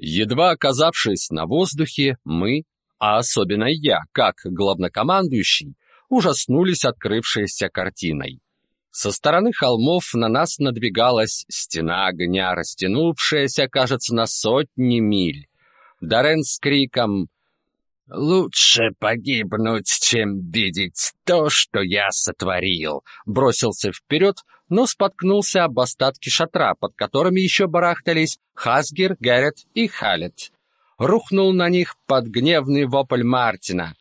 Едва оказавшись на воздухе, мы, а особенно я, как главнокомандующий, ужаснулись открывшейся картиной. Со стороны холмов на нас надвигалась стена огня, растянувшаяся, кажется, на сотни миль. Дарен с криком «Лучше погибнуть, чем видеть то, что я сотворил!» бросился вперед, но споткнулся об остатки шатра, под которыми еще барахтались Хасгер, Гэррет и Халет. Рухнул на них под гневный вопль Мартина.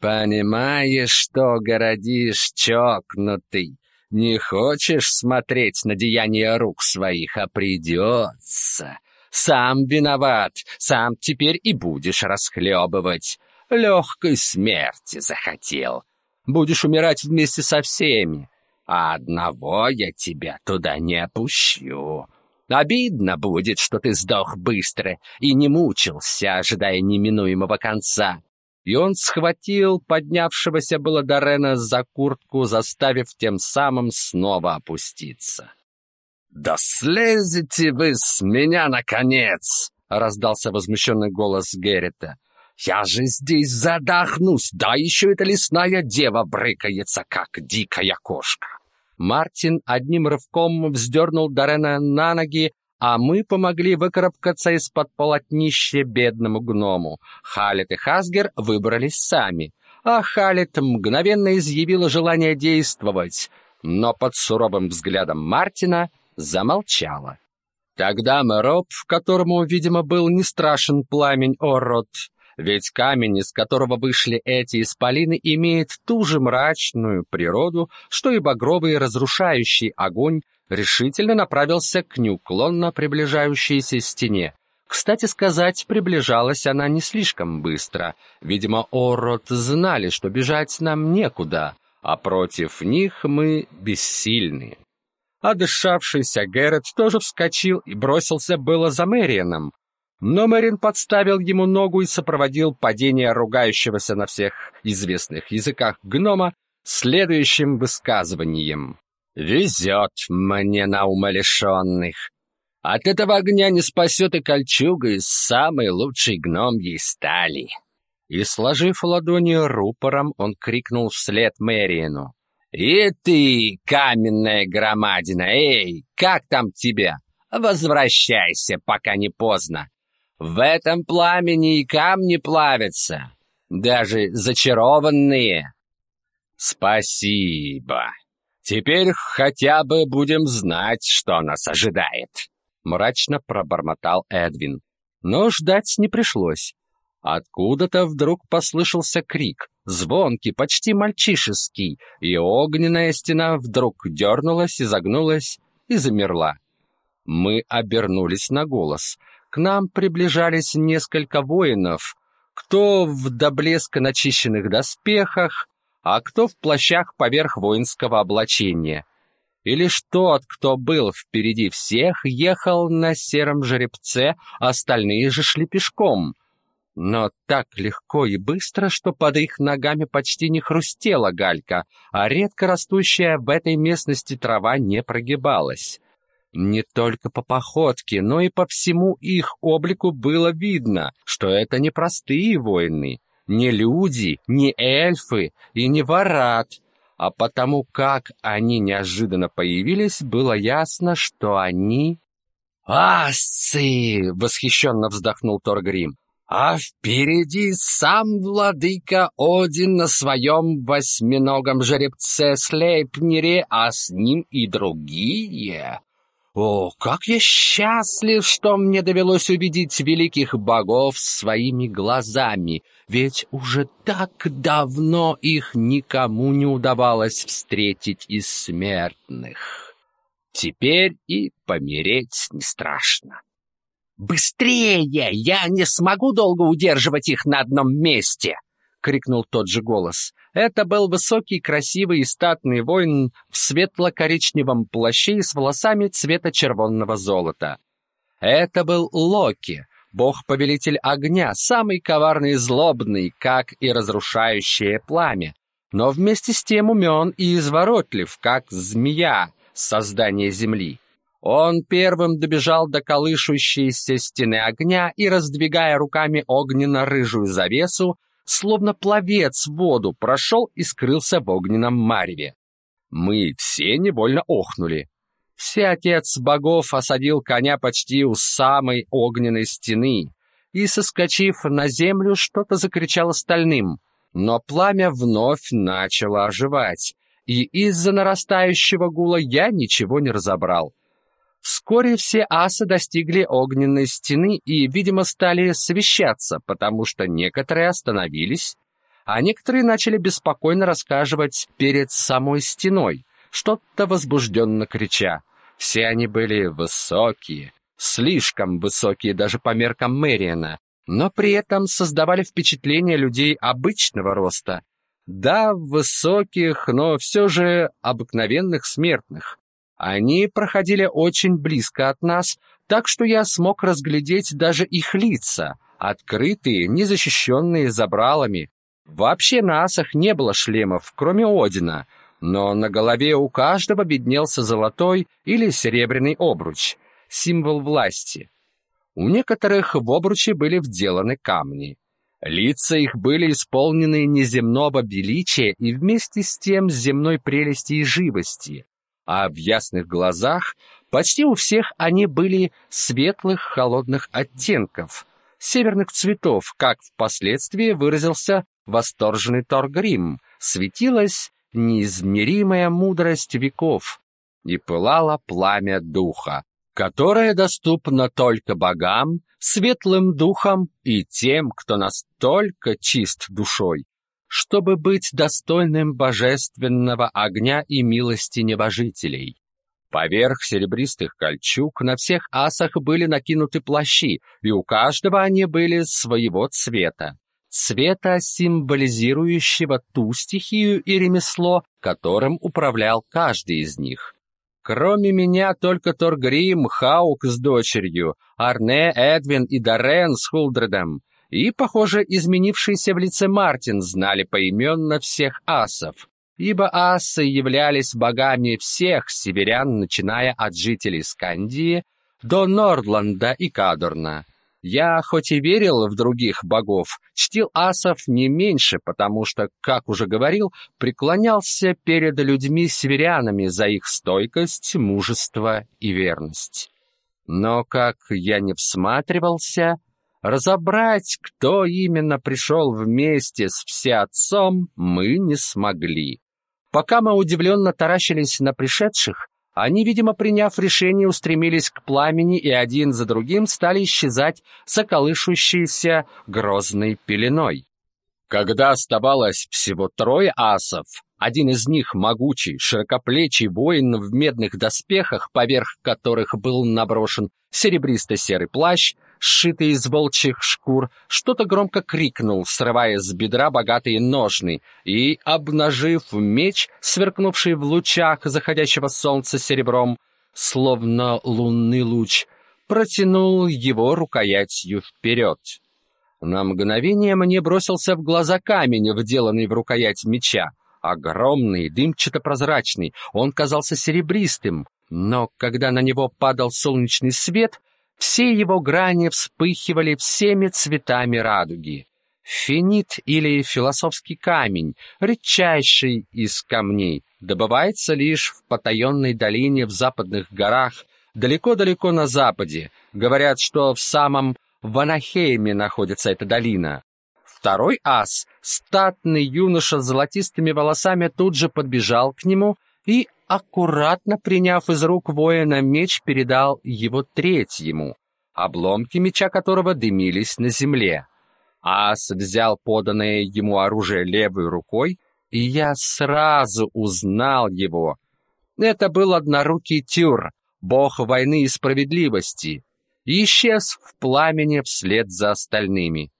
«Понимаешь, что городишь, чокнутый? Не хочешь смотреть на деяния рук своих, а придется. Сам виноват, сам теперь и будешь расхлебывать. Легкой смерти захотел. Будешь умирать вместе со всеми. А одного я тебя туда не опущу. Обидно будет, что ты сдох быстро и не мучился, ожидая неминуемого конца. И он схватил поднявшегося было Дорена за куртку, заставив тем самым снова опуститься. «Да слезете вы с меня, наконец!» — раздался возмущенный голос Геррита. «Я же здесь задохнусь, да еще эта лесная дева брыкается, как дикая кошка!» Мартин одним рывком вздернул Дорена на ноги, а мы помогли выкарабкаться из-под полотнища бедному гному. Халет и Хасгер выбрались сами, а Халет мгновенно изъявила желание действовать, но под суровым взглядом Мартина замолчала. Тогда Мэроп, которому, видимо, был не страшен пламень Оррот, ведь камень, из которого вышли эти исполины, имеет ту же мрачную природу, что и багровый разрушающий огонь, решительно направился к неуклонно приближающейся стене. Кстати сказать, приближалась она не слишком быстро. Видимо, Оррот знали, что бежать нам некуда, а против них мы бессильны. Одышавшийся Гэррет тоже вскочил и бросился было за Мэрианом, но Мэрин подставил ему ногу и сопроводил падение ругающегося на всех известных языках гнома следующим высказыванием. «Везет мне на умалишенных. От этого огня не спасет и кольчуга из самой лучшей гномьей стали». И, сложив ладони рупором, он крикнул вслед Мэриену. «И ты, каменная громадина, эй, как там тебя? Возвращайся, пока не поздно. В этом пламени и камни плавятся, даже зачарованные. Спасибо. Теперь хотя бы будем знать, что нас ожидает, мрачно пробормотал Эдвин. Но ждать не пришлось. Откуда-то вдруг послышался крик, звонкий, почти мальчишеский, и огненная стена вдруг дернулась, изогнулась и замерла. Мы обернулись на голос — к нам приближались несколько воинов, кто в до блеска начищенных доспехах, а кто в плащах поверх воинского облачения. И лишь тот, кто был впереди всех, ехал на сером жеребце, остальные же шли пешком. Но так легко и быстро, что под их ногами почти не хрустела галька, а редко растущая в этой местности трава не прогибалась. Не только по походке, но и по всему их облику было видно, что это не простые воины, не люди, не эльфы и не варат, а потому как они неожиданно появились, было ясно, что они... «Асцы!» — восхищенно вздохнул Торгрим. «А впереди сам владыка Один на своем восьминогом жеребце Слейпнере, а с ним и другие. О, как я счастлив, что мне довелось увидеть великих богов своими глазами, ведь уже так давно их никому не удавалось встретить из смертных. Теперь и помереть не страшно. «Быстрее! Я не смогу долго удерживать их на одном месте!» — крикнул тот же голос. Это был высокий, красивый и статный воин в светло-коричневом плаще и с волосами цвета червонного золота. Это был Локи, бог-повелитель огня, самый коварный и злобный, как и разрушающее пламя, но вместе с тем умен и изворотлив, как змея, создание земли. Он первым добежал до колышущейся стены огня и, раздвигая руками огненно-рыжую завесу, словно пловец в воду, прошел и скрылся в огненном мареве. Мы все невольно охнули. Все отец богов осадил коня почти у самой огненной стены и, соскочив на землю, что-то закричал остальным. Но пламя вновь начало оживать, и из-за нарастающего гула я ничего не разобрал. Вскоре все асы достигли огненной стены и, видимо, стали совещаться, потому что некоторые остановились, а некоторые начали беспокойно рассказывать перед самой стеной, что-то возбужденно крича. Все они были высокие, слишком высокие даже по меркам Мэриана, но при этом создавали впечатление людей обычного роста. Да, высоких, но все же обыкновенных смертных. Они проходили очень близко от нас, так что я смог разглядеть даже их лица, открытые, незащищенные забралами. Вообще на асах не было шлемов, кроме Одина, но на голове у каждого виднелся золотой или серебряный обруч, символ власти. У некоторых в обруче были вделаны камни. Лица их были исполнены неземного величия и вместе с тем земной прелести и живости а в ясных глазах почти у всех они были светлых холодных оттенков, северных цветов, как впоследствии выразился восторженный Торгрим, светилась неизмеримая мудрость веков и пылало пламя духа, которое доступно только богам, светлым духам и тем, кто настолько чист душой, чтобы быть достойным божественного огня и милости небожителей. Поверх серебристых кольчуг на всех асах были накинуты плащи, и у каждого они были своего цвета. Цвета, символизирующего ту стихию и ремесло, которым управлял каждый из них. Кроме меня только Торгрим, Хаук с дочерью, Арне, Эдвин и Дарен с Хулдредом — и, похоже, изменившийся в лице Мартин знали поименно всех асов, ибо асы являлись богами всех северян, начиная от жителей Скандии до Нордланда и Кадорна. Я, хоть и верил в других богов, чтил асов не меньше, потому что, как уже говорил, преклонялся перед людьми-северянами за их стойкость, мужество и верность. Но как я не всматривался, Разобрать, кто именно пришел вместе с всеотцом, мы не смогли. Пока мы удивленно таращились на пришедших, они, видимо, приняв решение, устремились к пламени и один за другим стали исчезать за колышущейся грозной пеленой. Когда оставалось всего трое асов, один из них могучий, широкоплечий воин в медных доспехах, поверх которых был наброшен серебристо-серый плащ, сшитый из волчьих шкур, что-то громко крикнул, срывая с бедра богатые ножны, и, обнажив меч, сверкнувший в лучах заходящего солнца серебром, словно лунный луч, протянул его рукоятью вперед. На мгновение мне бросился в глаза камень, вделанный в рукоять меча. Огромный, дымчато-прозрачный, он казался серебристым, но когда на него падал солнечный свет, все его грани вспыхивали всеми цветами радуги. Финит или философский камень, редчайший из камней, добывается лишь в потаенной долине в западных горах, далеко-далеко на западе. Говорят, что в самом Ванахейме находится эта долина. Второй ас, статный юноша с золотистыми волосами, тут же подбежал к нему и аккуратно приняв из рук воина меч, передал его третьему, обломки меча которого дымились на земле. Ас взял поданное ему оружие левой рукой, и я сразу узнал его. Это был однорукий Тюр, бог войны и справедливости, исчез в пламени вслед за остальными.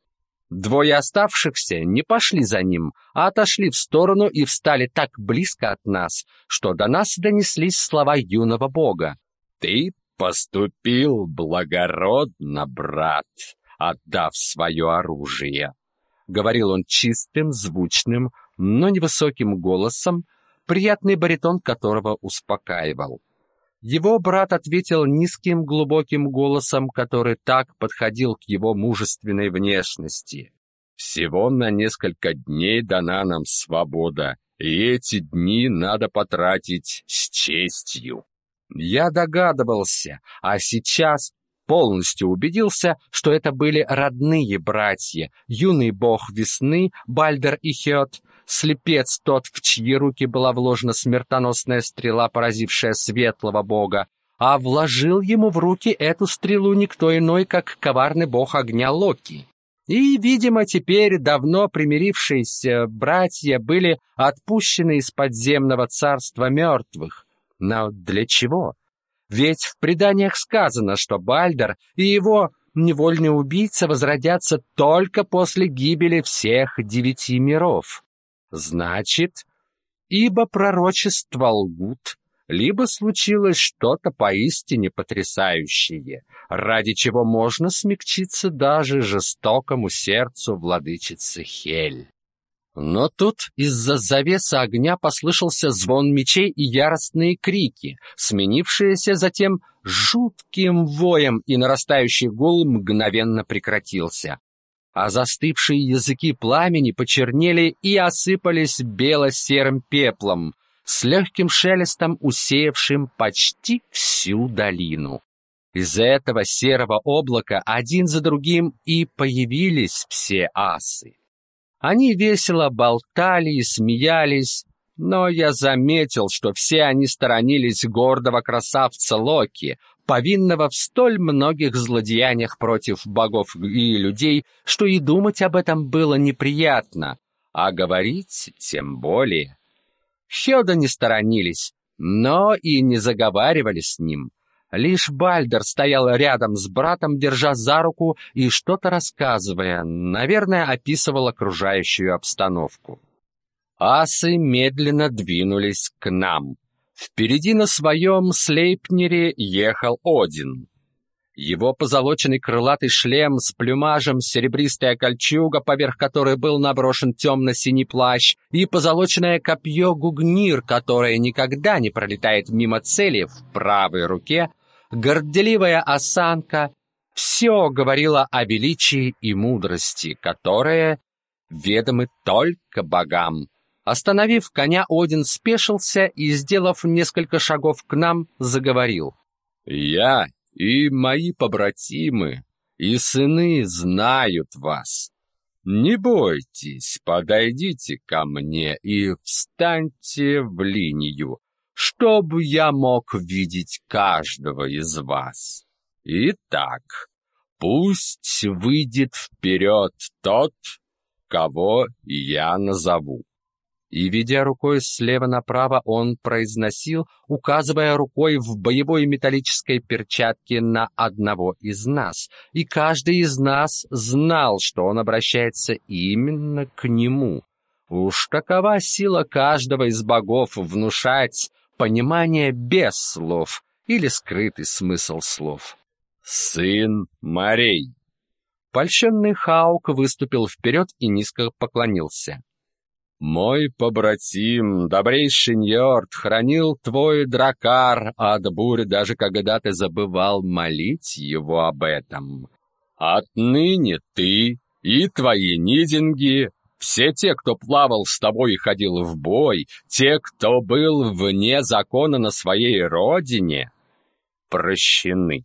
Двое оставшихся не пошли за ним, а отошли в сторону и встали так близко от нас, что до нас донеслись слова юного бога. «Ты поступил благородно, брат, отдав свое оружие», — говорил он чистым, звучным, но невысоким голосом, приятный баритон которого успокаивал. Его брат ответил низким глубоким голосом, который так подходил к его мужественной внешности. «Всего на несколько дней дана нам свобода, и эти дни надо потратить с честью». Я догадывался, а сейчас полностью убедился, что это были родные братья, юный бог весны Бальдер и Хет, слепец тот, в чьи руки была вложена смертоносная стрела, поразившая светлого бога, а вложил ему в руки эту стрелу никто иной, как коварный бог огня Локи. И, видимо, теперь давно примирившиеся братья были отпущены из подземного царства мертвых. Но для чего? Ведь в преданиях сказано, что Бальдер и его невольный убийца возродятся только после гибели всех девяти миров. Значит, ибо пророчества лгут, либо случилось что-то поистине потрясающее, ради чего можно смягчиться даже жестокому сердцу владычицы Хель. Но тут из-за завесы огня послышался звон мечей и яростные крики, сменившиеся затем жутким воем, и нарастающий гул мгновенно прекратился. А застывшие языки пламени почернели и осыпались бело-серым пеплом, с легким шелестом усеявшим почти всю долину. Из этого серого облака один за другим и появились все асы. Они весело болтали и смеялись, но я заметил, что все они сторонились гордого красавца Локи, повинного в столь многих злодеяниях против богов и людей, что и думать об этом было неприятно, а говорить тем более. Хёда не сторонились, но и не заговаривали с ним. Лишь Бальдер стоял рядом с братом, держа за руку и что-то рассказывая, наверное, описывал окружающую обстановку. Асы медленно двинулись к нам. Впереди на своем слейпнере ехал Один. Его позолоченный крылатый шлем с плюмажем, серебристая кольчуга, поверх которой был наброшен темно-синий плащ, и позолоченное копье гугнир, которое никогда не пролетает мимо цели в правой руке, горделивая осанка — все говорило о величии и мудрости, которые ведомы только богам. Остановив коня, Один спешился и, сделав несколько шагов к нам, заговорил. «Я и мои побратимы и сыны знают вас. Не бойтесь, подойдите ко мне и встаньте в линию, чтобы я мог видеть каждого из вас. Итак, пусть выйдет вперед тот, кого я назову. И, ведя рукой слева направо, он произносил, указывая рукой в боевой металлической перчатке на одного из нас. И каждый из нас знал, что он обращается именно к нему. Уж такова сила каждого из богов внушать понимание без слов или скрытый смысл слов. «Сын морей!» Польщенный Хаук выступил вперед и низко поклонился. «Мой побратим, добрейший Ньорд, хранил твой дракар от бурь, даже когда ты забывал молить его об этом. Отныне ты и твои нидинги все те, кто плавал с тобой и ходил в бой, те, кто был вне закона на своей родине, прощены.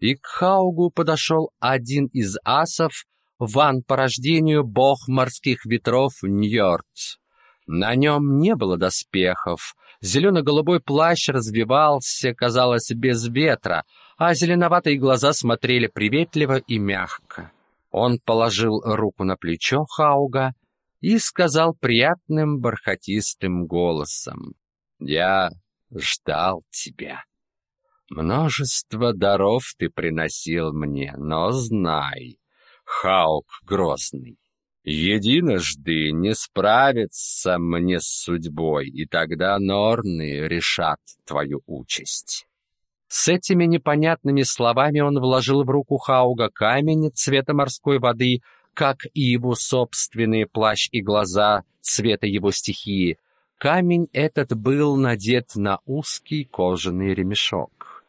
И к Хаугу подошел один из асов, ван по рождению бог морских ветров Ньорд. На нем не было доспехов, зелено-голубой плащ развивался, казалось, без ветра, а зеленоватые глаза смотрели приветливо и мягко. Он положил руку на плечо Хауга и сказал приятным бархатистым голосом: "Я ждал тебя. Множество даров ты приносил мне, но знай, Хаук грозный, единожды не справится мне с судьбой, и тогда Норны решат твою участь. С этими непонятными словами он вложил в руку Хауга камень цвета морской воды, как и его собственный плащ и глаза цвета его стихии. Камень этот был надет на узкий кожаный ремешок.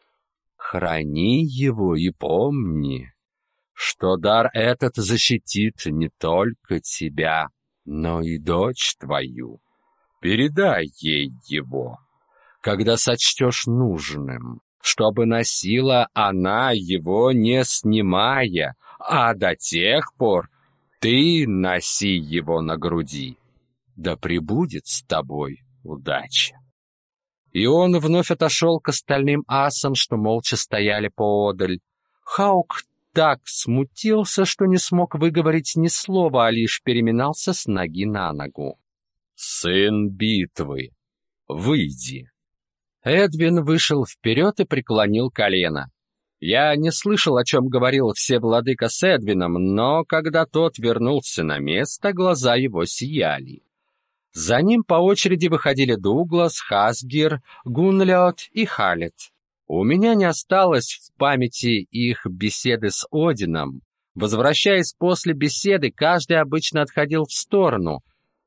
Храни его и помни, что дар этот защитит не только тебя, но и дочь твою. Передай ей его, когда сочтешь нужным, чтобы носила она его не снимая, а до тех пор ты носи его на груди. Да пребудет с тобой удача. И он вновь отошел к остальным асам, что молча стояли поодаль. Хаук так смутился, что не смог выговорить ни слова, а лишь переминался с ноги на ногу. «Сын битвы, выйди!» Эдвин вышел вперед и преклонил колено. Я не слышал, о чем говорил Всевладыка с Эдвином, но когда тот вернулся на место, глаза его сияли. За ним по очереди выходили Дуглас, Хасгир, Гунлёд и Халет. У меня не осталось в памяти их беседы с Одином. Возвращаясь после беседы, каждый обычно отходил в сторону.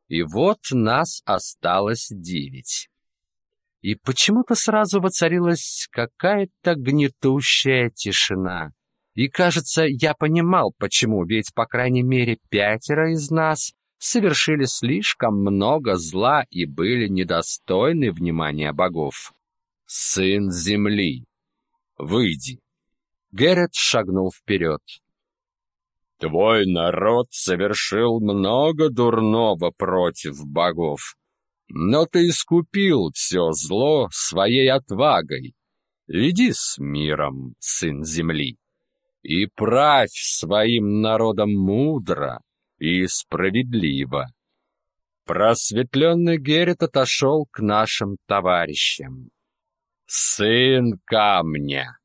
И вот нас осталось девять. И почему-то сразу воцарилась какая-то гнетущая тишина. И, кажется, я понимал, почему, ведь, по крайней мере, пятеро из нас совершили слишком много зла и были недостойны внимания богов. «Сын земли, выйди!» Герет шагнул вперед. «Твой народ совершил много дурного против богов, но ты искупил все зло своей отвагой. Иди с миром, сын земли, и правь своим народом мудро и справедливо». Просветленный Герет отошел к нашим товарищам. Сын камня,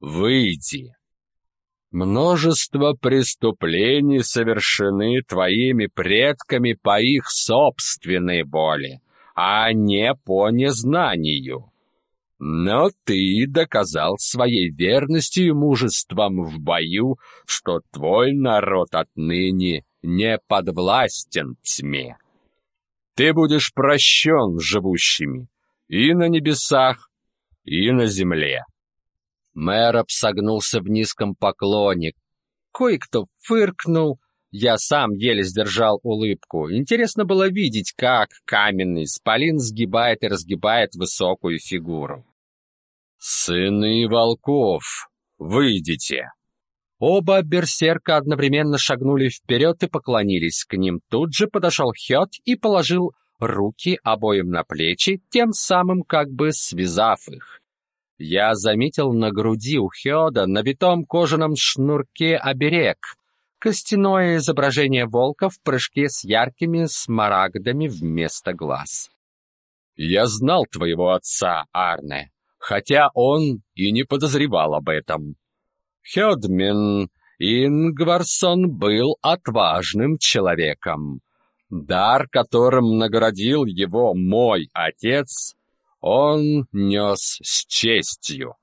выйди. Множество преступлений совершены твоими предками по их собственной воле, а не по незнанию. Но ты доказал своей верностью и мужеством в бою, что твой народ отныне не подвластен тьме. Ты будешь прощен живущими и на небесах, и на земле. Мэр обсогнулся в низком поклоне. Кое-кто фыркнул. Я сам еле сдержал улыбку. Интересно было видеть, как каменный спалин сгибает и разгибает высокую фигуру. «Сыны волков, выйдите!» Оба берсерка одновременно шагнули вперед и поклонились к ним. Тут же подошел Хёд и положил руки обоим на плечи, тем самым как бы связав их. Я заметил на груди у Хёда на витом кожаном шнурке оберег, костяное изображение волка в прыжке с яркими смарагдами вместо глаз. «Я знал твоего отца, Арне, хотя он и не подозревал об этом. Хёдмин Ингварсон был отважным человеком. Дар, которым наградил его мой отец, он нес с честью.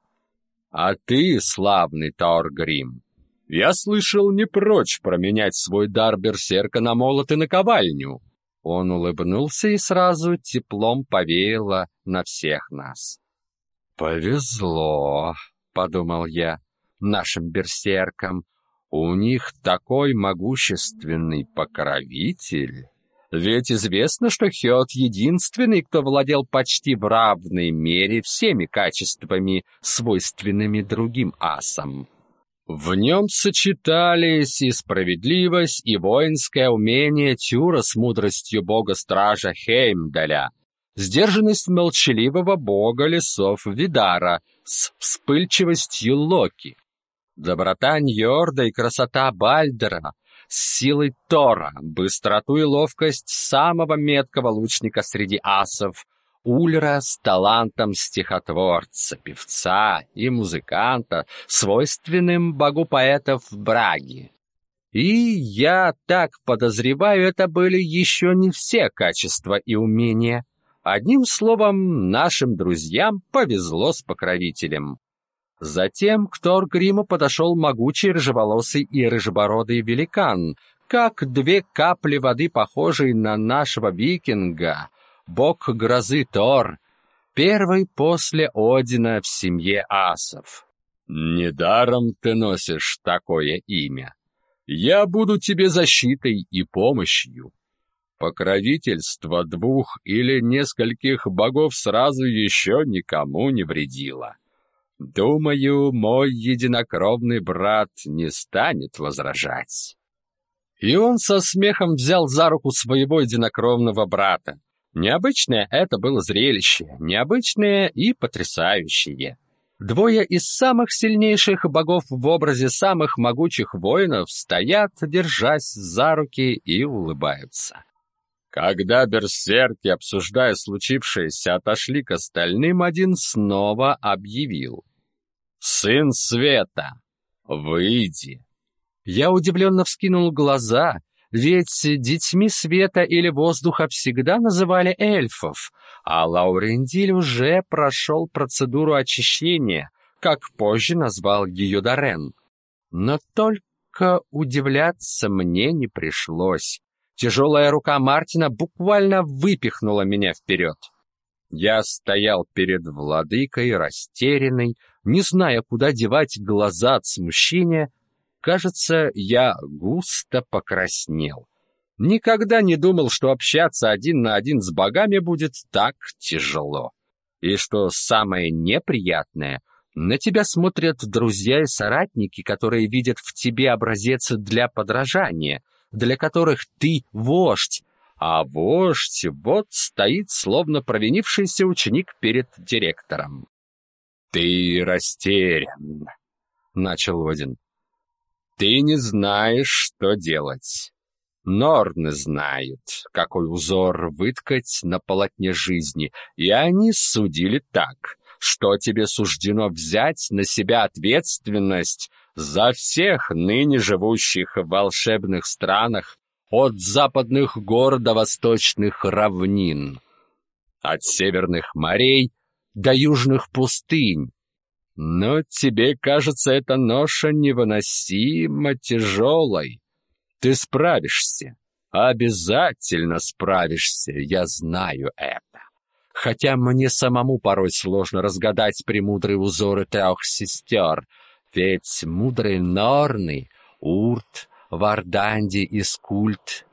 А ты, славный Торгрим, я слышал, не прочь променять свой дар берсерка на молот и наковальню. Он улыбнулся и сразу теплом повеяло на всех нас. «Повезло», — подумал я, — «нашим берсеркам. У них такой могущественный покровитель». Ведь известно, что Хёд единственный, кто владел почти в равной мере всеми качествами, свойственными другим асам. В нем сочетались и справедливость, и воинское умение Тюра с мудростью бога-стража Хеймдаля, сдержанность молчаливого бога лесов Видара с вспыльчивостью Локи, доброта Ньорда и красота Бальдера силой Тора, быстроту и ловкость самого меткого лучника среди асов, Ульра с талантом стихотворца, певца и музыканта, свойственным богу поэтов Браги. И я так подозреваю, это были еще не все качества и умения. Одним словом, нашим друзьям повезло с покровителем. Затем к Торгриму подошел могучий рыжеволосый и рыжебородый великан, как две капли воды, похожий на нашего викинга, бог грозы Тор, первый после Одина в семье асов. Недаром ты носишь такое имя. Я буду тебе защитой и помощью. Покровительство двух или нескольких богов сразу еще никому не вредило. Думаю, мой единокровный брат не станет возражать. И он со смехом взял за руку своего единокровного брата. Необычное это было зрелище, необычное и потрясающее. Двое из самых сильнейших богов в образе самых могучих воинов стоят, держась за руки и улыбаются. Когда берсерки, обсуждая случившееся, отошли к остальным, один снова объявил. «Сын света, выйди!» Я удивленно вскинул глаза, ведь детьми света или воздуха всегда называли эльфов, а Лаурендиль уже прошел процедуру очищения, как позже назвал ее Дорен. Но только удивляться мне не пришлось. Тяжелая рука Мартина буквально выпихнула меня вперед. Я стоял перед владыкой, растерянный, не зная, куда девать глаза от смущения. Кажется, я густо покраснел. Никогда не думал, что общаться один на один с богами будет так тяжело. И что самое неприятное, на тебя смотрят друзья и соратники, которые видят в тебе образец для подражания, для которых ты вождь, а вождь вот стоит, словно провинившийся ученик перед директором. «Ты растерян», — начал Один. «Ты не знаешь, что делать. Норны знают, какой узор выткать на полотне жизни, и они судили так, что тебе суждено взять на себя ответственность за всех ныне живущих в волшебных странах от западных гор до восточных равнин, от северных морей до южных пустынь. Но тебе кажется эта ноша невыносимо тяжелой. Ты справишься, обязательно справишься, я знаю это. Хотя мне самому порой сложно разгадать премудрые узоры трех сестер — ведь мудрые Норны, Урт, Варданди и Скульт,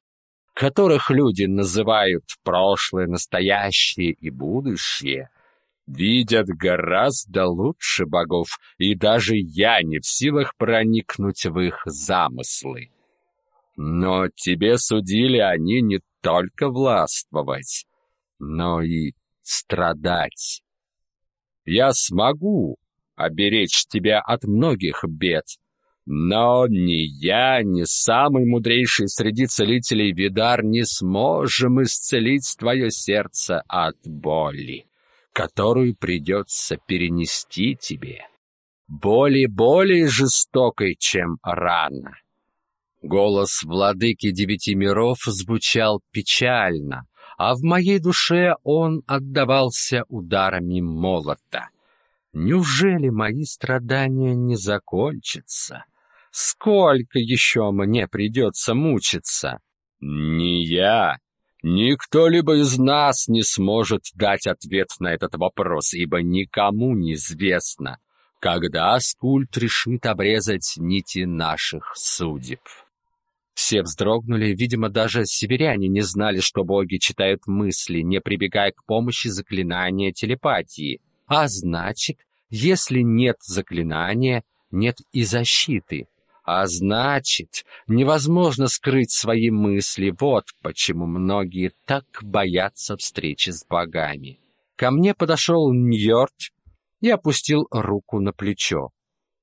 которых люди называют прошлое, настоящее и будущее, видят гораздо лучше богов, и даже я не в силах проникнуть в их замыслы. Но тебе судили они не только властвовать, но и страдать. Я смогу, оберечь тебя от многих бед. Но ни я, ни самый мудрейший среди целителей Видар не сможем исцелить твое сердце от боли, которую придется перенести тебе. Боли более жестокой, чем рана. Голос владыки девяти миров звучал печально, а в моей душе он отдавался ударами молота. Неужели мои страдания не закончатся? Сколько еще мне придется мучиться? Ни я, ни кто-либо из нас не сможет дать ответ на этот вопрос, ибо никому не известно, когда скульт решит обрезать нити наших судеб. Все вздрогнули, видимо, даже северяне не знали, что боги читают мысли, не прибегая к помощи заклинания телепатии. А значит, если нет заклинания, нет и защиты. А значит, невозможно скрыть свои мысли. Вот почему многие так боятся встречи с богами. Ко мне подошел Ньорд и опустил руку на плечо.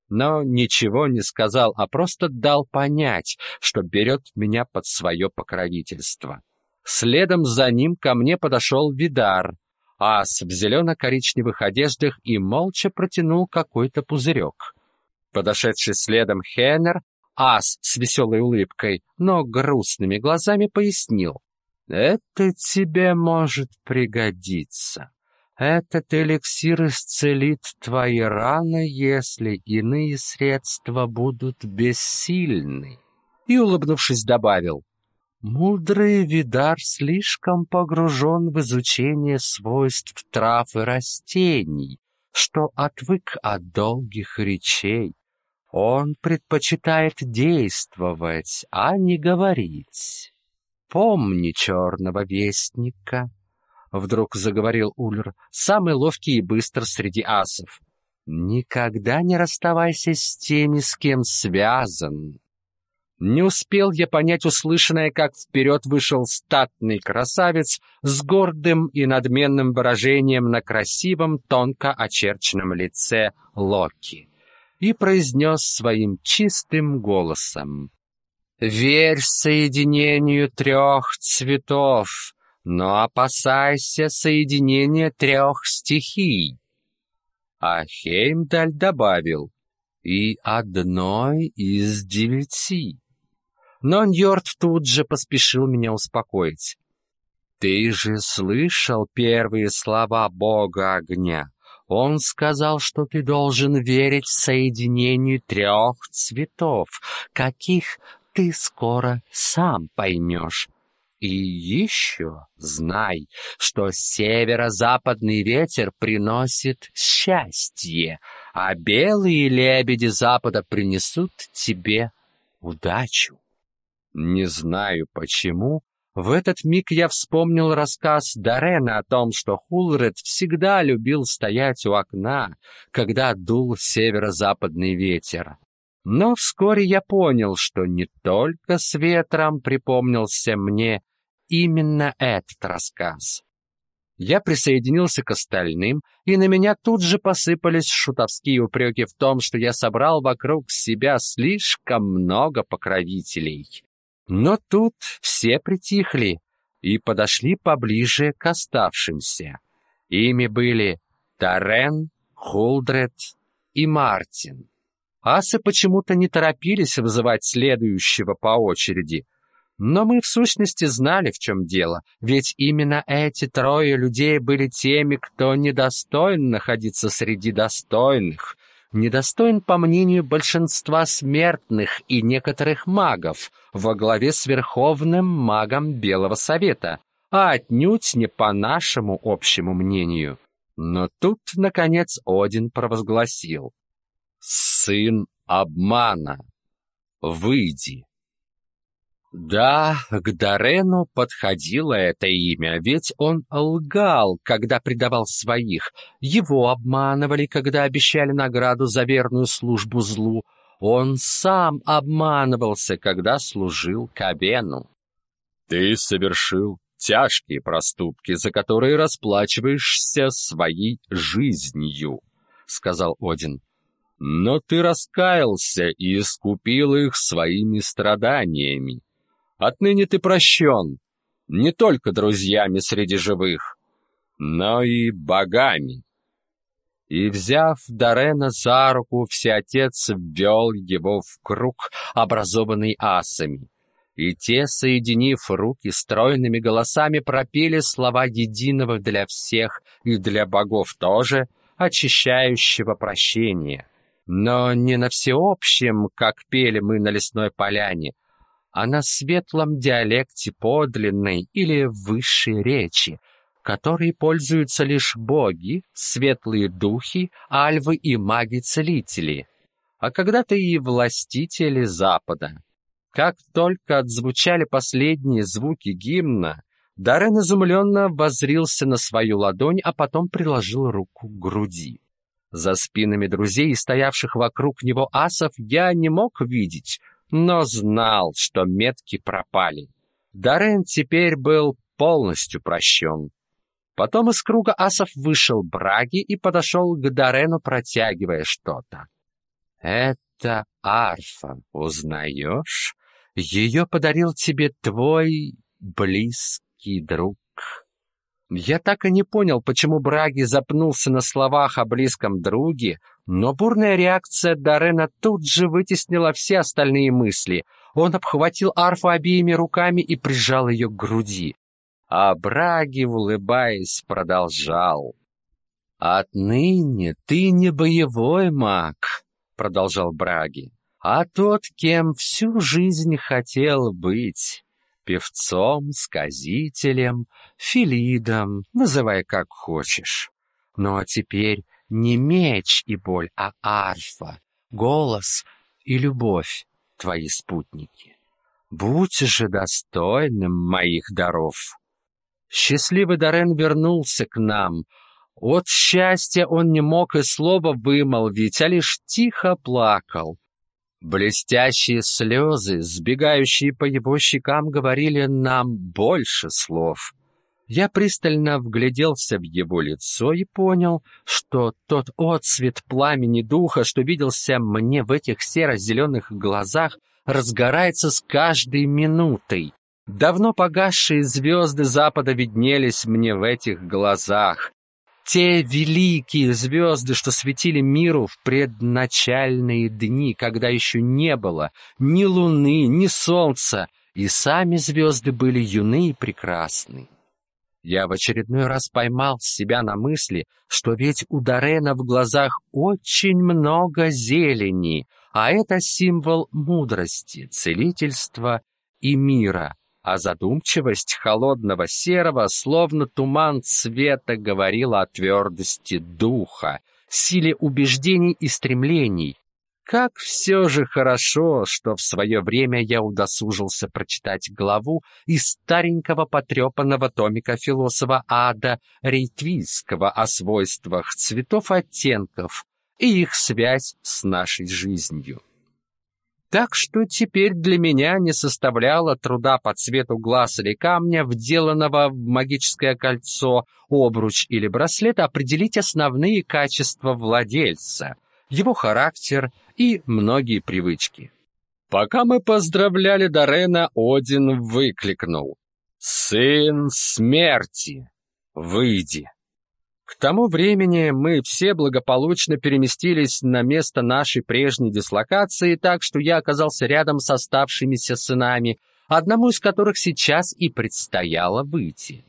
Но ничего не сказал, а просто дал понять, что берет меня под свое покровительство. Следом за ним ко мне подошел Видар ас в зелено-коричневых одеждах и молча протянул какой-то пузырек. Подошедший следом Хеннер, ас с веселой улыбкой, но грустными глазами пояснил. «Это тебе может пригодиться. Этот эликсир исцелит твои раны, если иные средства будут бессильны». И, улыбнувшись, добавил. Мудрый Видар слишком погружен в изучение свойств трав и растений, что отвык от долгих речей. Он предпочитает действовать, а не говорить. Помни черного вестника, — вдруг заговорил Ульр, самый ловкий и быстрый среди асов. Никогда не расставайся с теми, с кем связан. Не успел я понять услышанное, как вперед вышел статный красавец с гордым и надменным выражением на красивом, тонко очерченном лице Локи и произнес своим чистым голосом. «Верь соединению трех цветов, но опасайся соединения трех стихий». А Хеймдаль добавил «и одной из девяти». Но Ньорд тут же поспешил меня успокоить. «Ты же слышал первые слова бога огня. Он сказал, что ты должен верить соединению трех цветов, каких ты скоро сам поймешь. И еще знай, что северо-западный ветер приносит счастье, а белые лебеди запада принесут тебе удачу. Не знаю почему, в этот миг я вспомнил рассказ Дарена о том, что Хулред всегда любил стоять у окна, когда дул северо-западный ветер. Но вскоре я понял, что не только с ветром припомнился мне именно этот рассказ. Я присоединился к остальным, и на меня тут же посыпались шутовские упреки в том, что я собрал вокруг себя слишком много покровителей. Но тут все притихли и подошли поближе к оставшимся. Ими были Тарен, Хулдред и Мартин. Асы почему-то не торопились вызывать следующего по очереди, но мы в сущности знали, в чем дело, ведь именно эти трое людей были теми, кто недостоин находиться среди достойных, недостоин, по мнению большинства смертных и некоторых магов, во главе с верховным магом Белого Совета, а отнюдь не по нашему общему мнению. Но тут, наконец, Один провозгласил. «Сын обмана! Выйди!» Да, к Дарену подходило это имя, ведь он лгал, когда предавал своих. Его обманывали, когда обещали награду за верную службу злу. Он сам обманывался, когда служил Кабену. Ты совершил тяжкие проступки, за которые расплачиваешься своей жизнью, сказал Один. Но ты раскаялся и искупил их своими страданиями. Отныне ты прощен не только друзьями среди живых, но и богами. И, взяв Дарена за руку, всеотец ввел его в круг, образованный асами. И те, соединив руки стройными голосами, пропели слова единого для всех и для богов тоже, очищающего прощения. Но не на всеобщем, как пели мы на лесной поляне, а на светлом диалекте подлинной или высшей речи, которой пользуются лишь боги, светлые духи, альвы и маги-целители, а когда-то и властители Запада. Как только отзвучали последние звуки гимна, Даррен изумленно воззрился на свою ладонь, а потом приложил руку к груди. За спинами друзей, стоявших вокруг него асов, я не мог видеть, но знал, что метки пропали. Дарен теперь был полностью прощен. Потом из круга асов вышел Браги и подошел к Дарену, протягивая что-то. «Это арфа, узнаешь? Ее подарил тебе твой близкий друг». Я так и не понял, почему Браги запнулся на словах о близком друге, но бурная реакция Дарена тут же вытеснила все остальные мысли. Он обхватил арфу обеими руками и прижал ее к груди. А Браги, улыбаясь, продолжал. «Отныне ты не боевой маг», — продолжал Браги, «а тот, кем всю жизнь хотел быть. певцом, сказителем, филидом, называй как хочешь. Но теперь не меч и боль, а арфа, голос и любовь твои спутники. Будь же достойным моих даров. Счастливый Дорен вернулся к нам. От счастья он не мог и слова вымолвить, а лишь тихо плакал. Блестящие слезы, сбегающие по его щекам, говорили нам больше слов. Я пристально вгляделся в его лицо и понял, что тот отсвет пламени духа, что виделся мне в этих серо-зеленых глазах, разгорается с каждой минутой. Давно погасшие звезды запада виднелись мне в этих глазах. Те великие звезды, что светили миру в предначальные дни, когда еще не было ни луны, ни солнца, и сами звезды были юны и прекрасны. Я в очередной раз поймал себя на мысли, что ведь у Дорена в глазах очень много зелени, а это символ мудрости, целительства и мира, а задумчивость холодного серого, словно туман цвета, говорила о твердости духа, силе убеждений и стремлений, как все же хорошо, что в свое время я удосужился прочитать главу из старенького потрепанного томика философа Ада Рейтвийского о свойствах цветов оттенков и их связь с нашей жизнью. Так что теперь для меня не составляло труда по цвету глаз или камня, вделанного в магическое кольцо, обруч или браслет, определить основные качества владельца, его характер и многие привычки. Пока мы поздравляли Дорена, Один выкликнул «Сын смерти, выйди!» К тому времени мы все благополучно переместились на место нашей прежней дислокации, так что я оказался рядом с оставшимися сынами, одному из которых сейчас и предстояло выйти.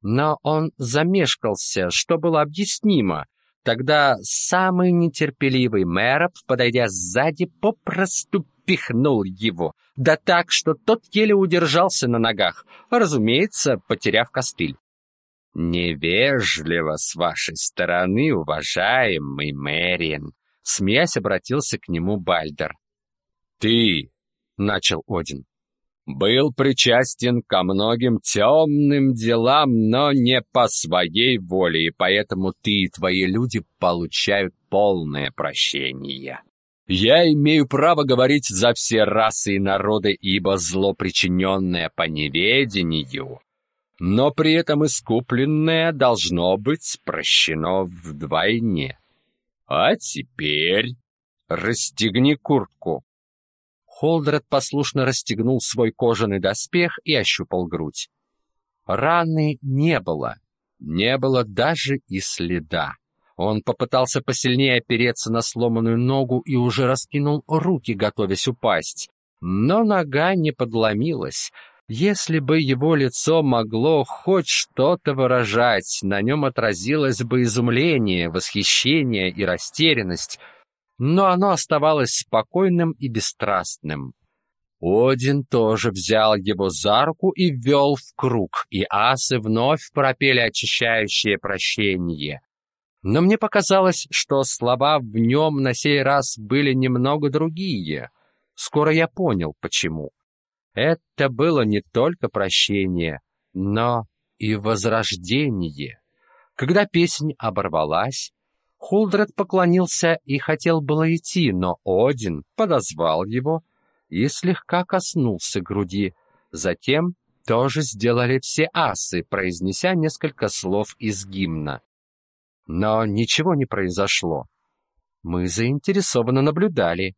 Но он замешкался, что было объяснимо, Тогда самый нетерпеливый Мэроп, подойдя сзади, попросту пихнул его, да так, что тот еле удержался на ногах, разумеется, потеряв костыль. «Невежливо с вашей стороны, уважаемый Мэриен», — смеясь обратился к нему Бальдер. «Ты», — начал Один, был причастен ко многим темным делам, но не по своей воле, и поэтому ты и твои люди получают полное прощение. Я имею право говорить за все расы и народы, ибо зло, причиненное по неведению, но при этом искупленное должно быть прощено вдвойне. А теперь расстегни куртку. Холдред послушно расстегнул свой кожаный доспех и ощупал грудь. Раны не было, не было даже и следа. Он попытался посильнее опереться на сломанную ногу и уже раскинул руки, готовясь упасть. Но нога не подломилась. Если бы его лицо могло хоть что-то выражать, на нем отразилось бы изумление, восхищение и растерянность — но оно оставалось спокойным и бесстрастным. Один тоже взял его за руку и ввел в круг, и асы вновь пропели очищающее прощение. Но мне показалось, что слова в нем на сей раз были немного другие. Скоро я понял, почему. Это было не только прощение, но и возрождение. Когда песнь оборвалась, Хулдред поклонился и хотел было идти, но Один подозвал его и слегка коснулся груди. Затем тоже сделали все асы, произнеся несколько слов из гимна. Но ничего не произошло. Мы заинтересованно наблюдали.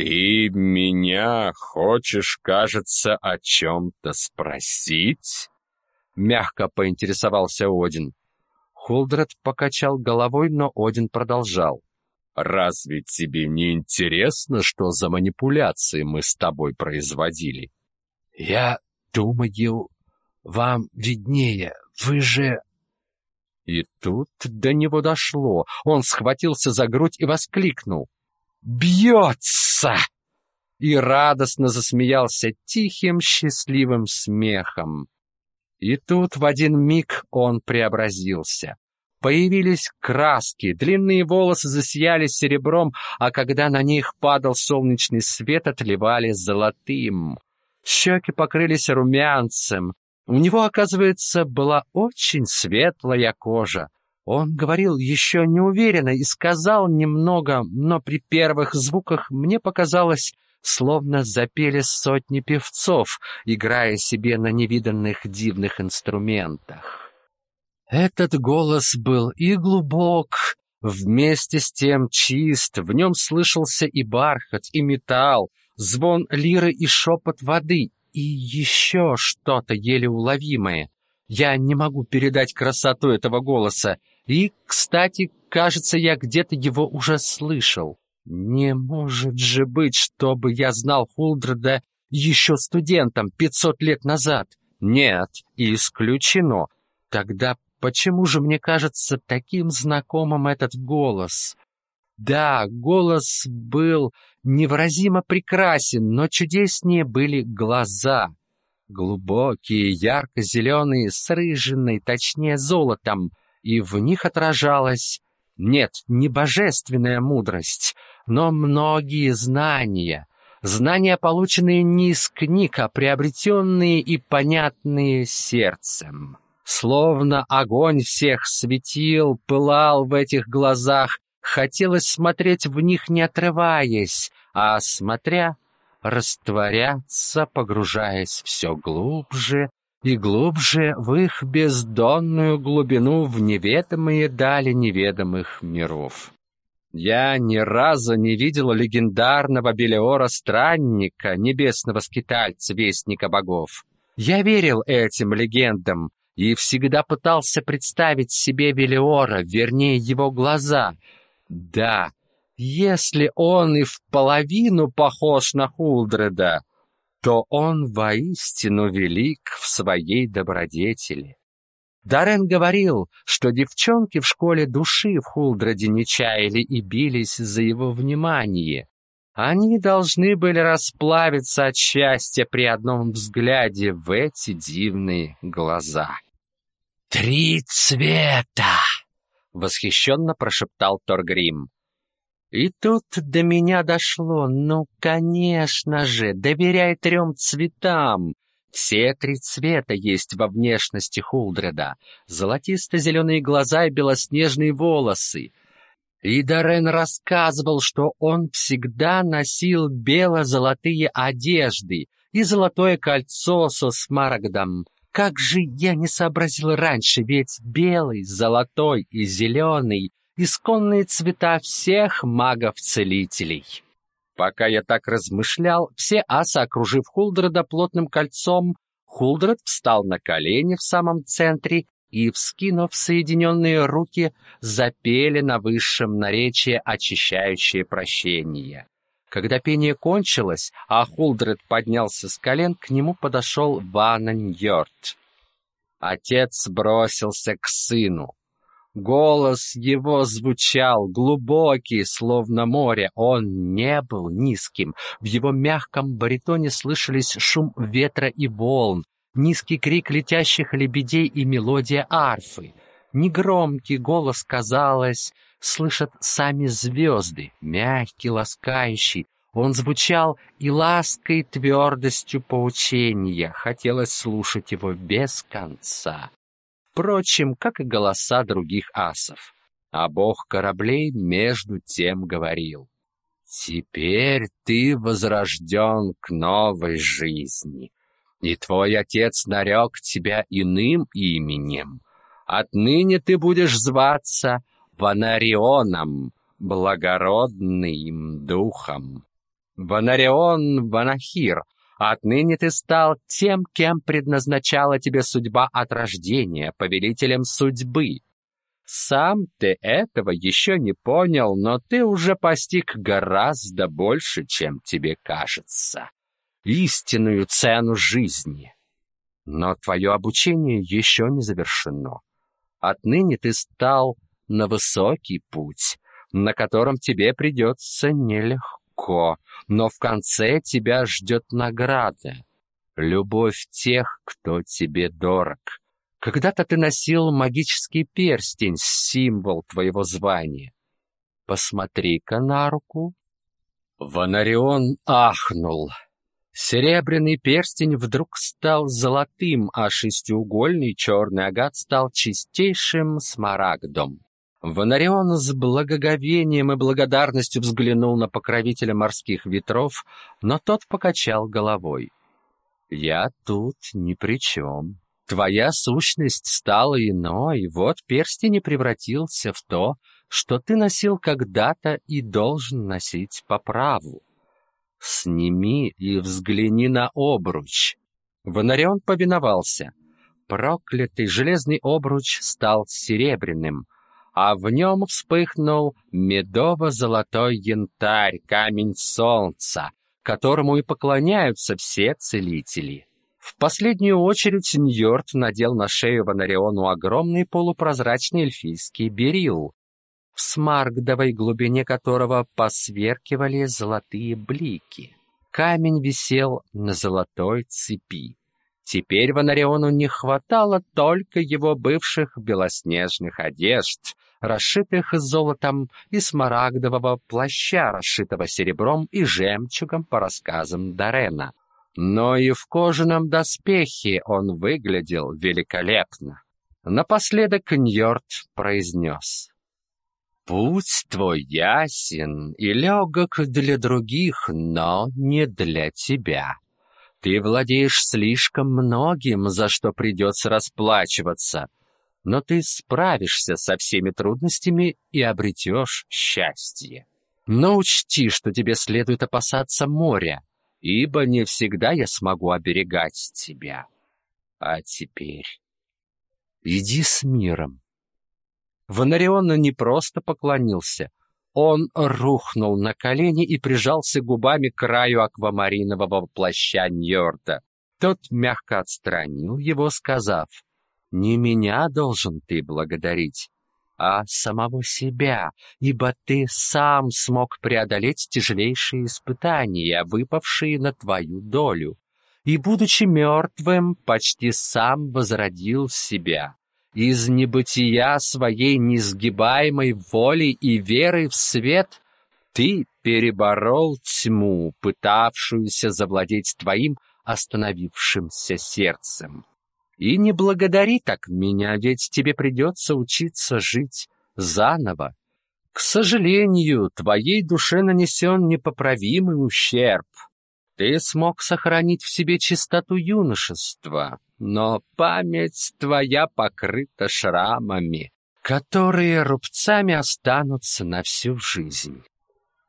«Ты меня хочешь, кажется, о чем-то спросить?» Мягко поинтересовался Один. Холдред покачал головой, но Один продолжал. «Разве тебе не интересно, что за манипуляции мы с тобой производили?» «Я думаю, вам виднее. Вы же...» И тут до него дошло. Он схватился за грудь и воскликнул. «Бьется!» и радостно засмеялся тихим счастливым смехом. И тут в один миг он преобразился. Появились краски, длинные волосы засияли серебром, а когда на них падал солнечный свет, отливали золотым. Щеки покрылись румянцем. У него, оказывается, была очень светлая кожа. Он говорил еще неуверенно и сказал немного, но при первых звуках мне показалось, словно запели сотни певцов, играя себе на невиданных дивных инструментах. Этот голос был и глубок, вместе с тем чист, в нем слышался и бархат, и металл, звон лиры и шепот воды, и еще что-то еле уловимое. Я не могу передать красоту этого голоса, и, кстати, кажется, я где-то его уже слышал. Не может же быть, чтобы я знал Хулдреда еще студентом пятьсот лет назад. Нет, исключено. Тогда почему же мне кажется таким знакомым этот голос? Да, голос был невыразимо прекрасен, но чудеснее были глаза. Глубокие, ярко-зеленые, с рыжиной, точнее золотом, и в них отражалась, нет, не божественная мудрость, но многие знания, знания, полученные не из книг, а приобретенные и понятные сердцем. Словно огонь всех светил, пылал в этих глазах, хотелось смотреть в них не отрываясь, а, смотря, растворяться, погружаясь все глубже и глубже в их бездонную глубину в неведомые дали неведомых миров. Я ни разу не видел легендарного Белиора-странника, небесного скитальца, вестника богов. Я верил этим легендам и всегда пытался представить себе Белиора, вернее, его глаза. Да, если он и в половину похож на Хулдреда, то он воистину велик в своей добродетели. Даррен говорил, что девчонки в школе души в Хулдраде не чаяли и бились за его внимание. Они должны были расплавиться от счастья при одном взгляде в эти дивные глаза. «Три цвета!» — восхищенно прошептал Торгрим. И тут до меня дошло, ну, конечно же, доверяй трем цветам. Все три цвета есть во внешности Хулдреда. Золотисто-зеленые глаза и белоснежные волосы. И Дорен рассказывал, что он всегда носил бело-золотые одежды и золотое кольцо со смарагдом. Как же я не сообразил раньше, ведь белый, золотой и зеленый — исконные цвета всех магов-целителей. Пока я так размышлял, все асы, окружив Хулдреда плотным кольцом, Хулдред встал на колени в самом центре и, вскинув соединенные руки, запели на высшем наречии очищающее прощение. Когда пение кончилось, а Хулдред поднялся с колен, к нему подошел Вананьорд. Отец бросился к сыну. Голос его звучал глубокий, словно море. Он не был низким. В его мягком баритоне слышались шум ветра и волн, низкий крик летящих лебедей и мелодия арфы. Негромкий голос, казалось, слышат сами звезды, мягкий, ласкающий. Он звучал и лаской, твердостью поучения. Хотелось слушать его без конца впрочем, как и голоса других асов. А бог кораблей между тем говорил. «Теперь ты возрожден к новой жизни, и твой отец нарек тебя иным именем. Отныне ты будешь зваться Ванарионом, благородным духом. Ванарион Ванахир — Отныне ты стал тем, кем предназначала тебе судьба от рождения, повелителем судьбы. Сам ты этого еще не понял, но ты уже постиг гораздо больше, чем тебе кажется. Истинную цену жизни. Но твое обучение еще не завершено. Отныне ты стал на высокий путь, на котором тебе придется нелегко легко, но в конце тебя ждет награда. Любовь тех, кто тебе дорог. Когда-то ты носил магический перстень, символ твоего звания. Посмотри-ка на руку. Ванарион ахнул. Серебряный перстень вдруг стал золотым, а шестиугольный черный агат стал чистейшим смарагдом. Ванарион с благоговением и благодарностью взглянул на покровителя морских ветров, но тот покачал головой. «Я тут ни при чем. Твоя сущность стала иной, вот перстень и превратился в то, что ты носил когда-то и должен носить по праву. Сними и взгляни на обруч». Ванарион повиновался. Проклятый железный обруч стал серебряным — а в нем вспыхнул медово-золотой янтарь, камень солнца, которому и поклоняются все целители. В последнюю очередь Ньорд надел на шею Ванариону огромный полупрозрачный эльфийский берил, в смаргдовой глубине которого посверкивали золотые блики. Камень висел на золотой цепи. Теперь Ванариону не хватало только его бывших белоснежных одежд, расшитых золотом, и смарагдового плаща, расшитого серебром и жемчугом по рассказам Дарена. Но и в кожаном доспехе он выглядел великолепно. Напоследок Ньорд произнес. «Путь твой ясен и легок для других, но не для тебя. Ты владеешь слишком многим, за что придется расплачиваться» но ты справишься со всеми трудностями и обретешь счастье. Но учти, что тебе следует опасаться моря, ибо не всегда я смогу оберегать тебя. А теперь иди с миром. Ванарион не просто поклонился, он рухнул на колени и прижался губами к краю аквамаринового плаща Ньорда. Тот мягко отстранил его, сказав — не меня должен ты благодарить, а самого себя, ибо ты сам смог преодолеть тяжелейшие испытания, выпавшие на твою долю, и, будучи мертвым, почти сам возродил себя. Из небытия своей несгибаемой волей и верой в свет ты переборол тьму, пытавшуюся завладеть твоим остановившимся сердцем. И не благодари так меня, ведь тебе придется учиться жить заново. К сожалению, твоей душе нанесен непоправимый ущерб. Ты смог сохранить в себе чистоту юношества, но память твоя покрыта шрамами, которые рубцами останутся на всю жизнь.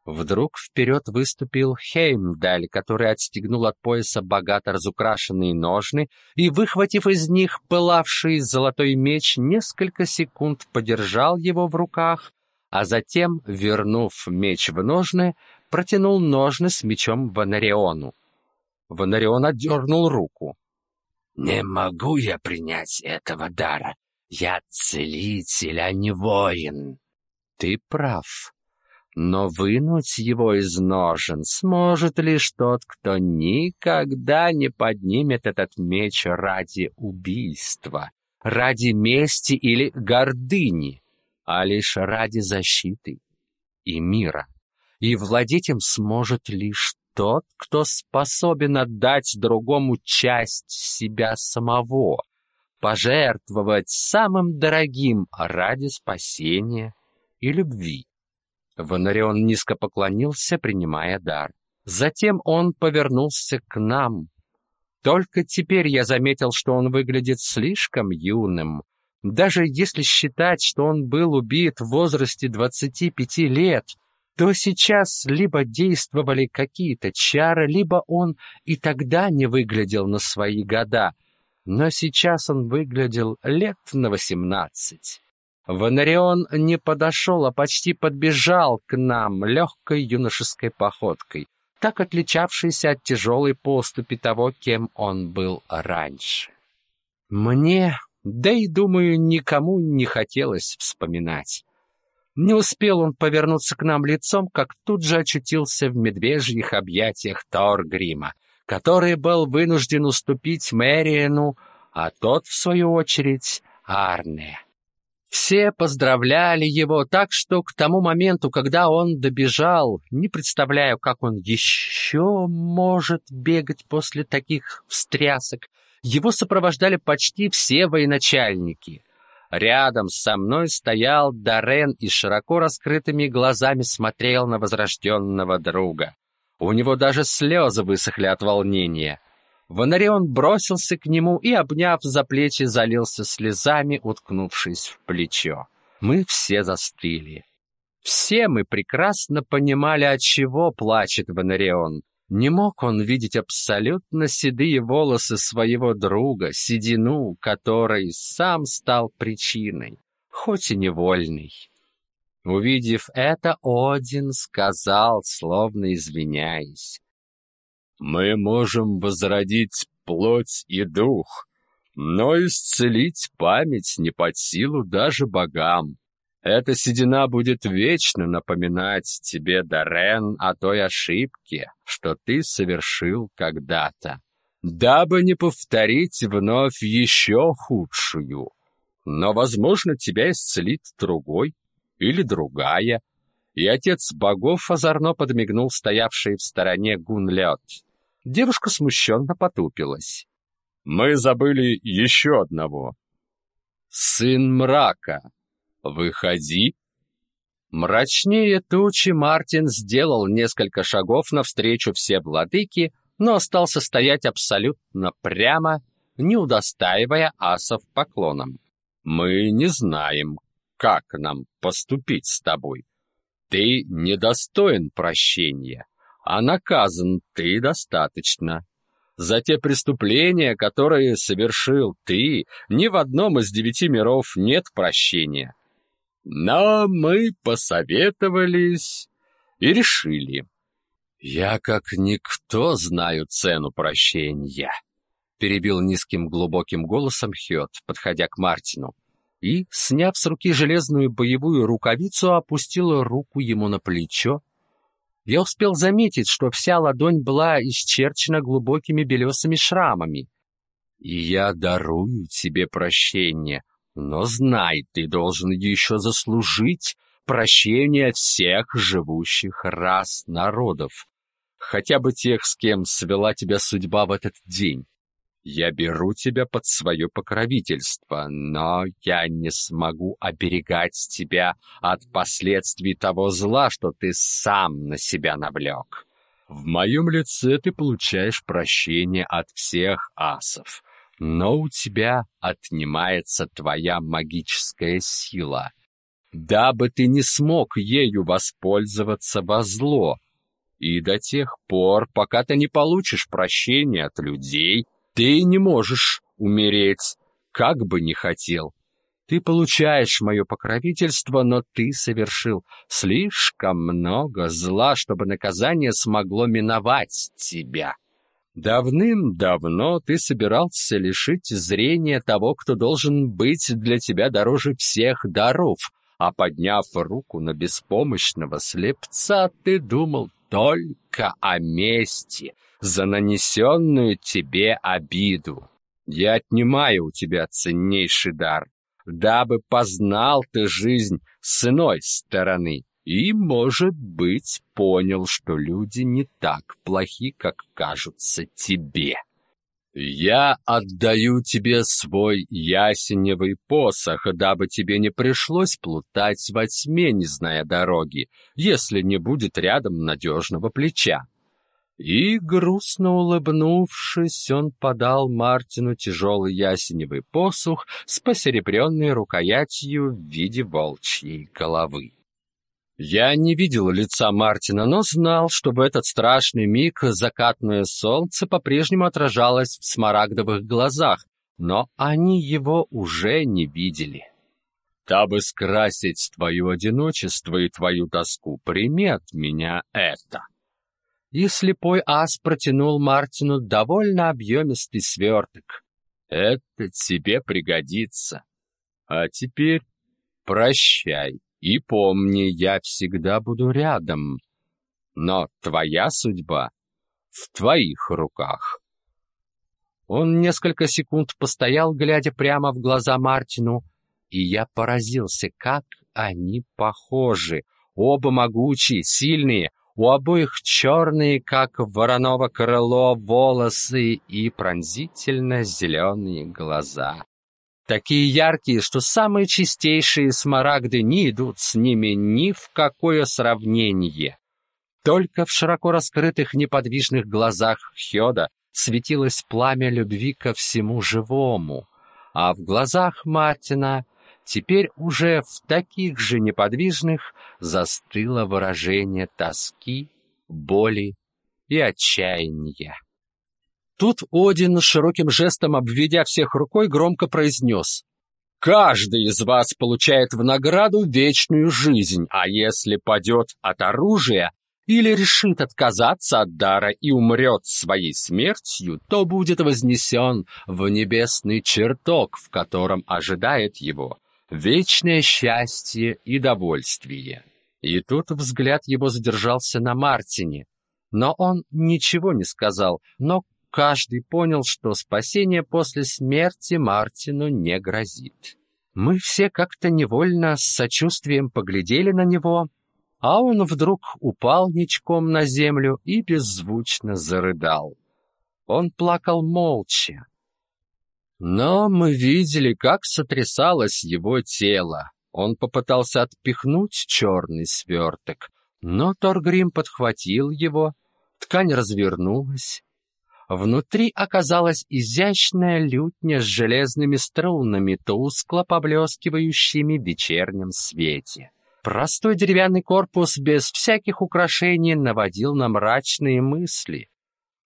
Вдруг вперед выступил Хеймдаль, который отстегнул от пояса богато разукрашенные ножны и, выхватив из них пылавший золотой меч, несколько секунд подержал его в руках, а затем, вернув меч в ножны, протянул ножны с мечом Ванариону. Ванарион отдернул руку. «Не могу я принять этого дара. Я целитель, а не воин». «Ты прав», но вынуть его из ножен сможет лишь тот, кто никогда не поднимет этот меч ради убийства, ради мести или гордыни, а лишь ради защиты и мира. И владеть им сможет лишь тот, кто способен отдать другому часть себя самого, пожертвовать самым дорогим ради спасения и любви. Ванарион низко поклонился, принимая дар. Затем он повернулся к нам. Только теперь я заметил, что он выглядит слишком юным. Даже если считать, что он был убит в возрасте 25 лет, то сейчас либо действовали какие-то чары, либо он и тогда не выглядел на свои года, но сейчас он выглядел лет на восемнадцать. Ванарион не подошел, а почти подбежал к нам легкой юношеской походкой, так отличавшейся от тяжелой поступи того, кем он был раньше. Мне, да и, думаю, никому не хотелось вспоминать. Не успел он повернуться к нам лицом, как тут же очутился в медвежьих объятиях Торгрима, который был вынужден уступить Мэриену, а тот, в свою очередь, Арне. Все поздравляли его так, что к тому моменту, когда он добежал, не представляю, как он еще может бегать после таких встрясок, его сопровождали почти все военачальники. Рядом со мной стоял Дарен и широко раскрытыми глазами смотрел на возрожденного друга. У него даже слезы высохли от волнения. Вонарион бросился к нему и, обняв за плечи, залился слезами, уткнувшись в плечо. Мы все застыли. Все мы прекрасно понимали, от чего плачет Вонарион. Не мог он видеть абсолютно седые волосы своего друга, седину, которой сам стал причиной, хоть и невольной. Увидев это, Один сказал, словно извиняясь, «Мы можем возродить плоть и дух, но исцелить память не под силу даже богам. Эта седина будет вечно напоминать тебе, Дарен, о той ошибке, что ты совершил когда-то, дабы не повторить вновь еще худшую. Но, возможно, тебя исцелит другой или другая. И отец богов озорно подмигнул стоявший в стороне Гунлёд. Девушка смущенно потупилась. «Мы забыли еще одного. Сын мрака», «Выходи!» Мрачнее тучи Мартин сделал несколько шагов навстречу все владыки, но остался стоять абсолютно прямо, не удостаивая асов поклоном. «Мы не знаем, как нам поступить с тобой. Ты недостоин прощения, а наказан ты достаточно. За те преступления, которые совершил ты, ни в одном из девяти миров нет прощения. Но мы посоветовались и решили. Я как никто знаю цену прощения, перебил низким глубоким голосом Хёд, подходя к Мартину, и, сняв с руки железную боевую рукавицу, опустил руку ему на плечо. Я успел заметить, что вся ладонь была исчерчена глубокими белесыми шрамами. И я дарую тебе прощение, но знай, ты должен еще заслужить прощение всех живущих рас народов, хотя бы тех, с кем свела тебя судьба в этот день. Я беру тебя под свое покровительство, но я не смогу оберегать тебя от последствий того зла, что ты сам на себя навлек. В моем лице ты получаешь прощение от всех асов, но у тебя отнимается твоя магическая сила, дабы ты не смог ею воспользоваться во зло. И до тех пор, пока ты не получишь прощения от людей, ты не можешь умереть, как бы ни хотел. Ты получаешь мое покровительство, но ты совершил слишком много зла, чтобы наказание смогло миновать тебя. Давным-давно ты собирался лишить зрения того, кто должен быть для тебя дороже всех даров, а подняв руку на беспомощного слепца, ты думал только о мести за нанесенную тебе обиду. Я отнимаю у тебя ценнейший дар, дабы познал ты жизнь с иной стороны и, может быть, понял, что люди не так плохи, как кажутся тебе. Я отдаю тебе свой ясеневый посох, дабы тебе не пришлось плутать во тьме, не зная дороги, если не будет рядом надежного плеча. И, грустно улыбнувшись, он подал Мартину тяжелый ясеневый посох с посеребренной рукоятью в виде волчьей головы. Я не видел лица Мартина, но знал, что в этот страшный миг закатное солнце по-прежнему отражалось в смарагдовых глазах, но они его уже не видели. Дабы скрасить твое одиночество и твою тоску, прими от меня это. И слепой ас протянул Мартину довольно объемистый сверток. Это тебе пригодится. А теперь прощай И помни, я всегда буду рядом. Но твоя судьба в твоих руках. Он несколько секунд постоял, глядя прямо в глаза Мартину, и я поразился, как они похожи. Оба могучие, сильные, у обоих черные, как вороново крыло, волосы и пронзительно зеленые глаза. Такие яркие, что самые чистейшие смарагды не идут с ними ни в какое сравнение. Только в широко раскрытых неподвижных глазах Хёда светилось пламя любви ко всему живому, а в глазах Мартина теперь уже в таких же неподвижных застыло выражение тоски, боли и отчаяния. Тут Один широким жестом, обведя всех рукой, громко произнес «Каждый из вас получает в награду вечную жизнь, а если падет от оружия или решит отказаться от дара и умрет своей смертью, то будет вознесен в небесный чертог, в котором ожидает его вечное счастье и довольствие». И тут взгляд его задержался на Мартине, но он ничего не сказал, но каждый понял, что спасение после смерти Мартину не грозит. Мы все как-то невольно с сочувствием поглядели на него, а он вдруг упал ничком на землю и беззвучно зарыдал. Он плакал молча. Но мы видели, как сотрясалось его тело. Он попытался отпихнуть черный сверток, но Торгрим подхватил его, ткань развернулась, Внутри оказалась изящная лютня с железными струнами, тускло поблескивающими в вечернем свете. Простой деревянный корпус без всяких украшений наводил на мрачные мысли.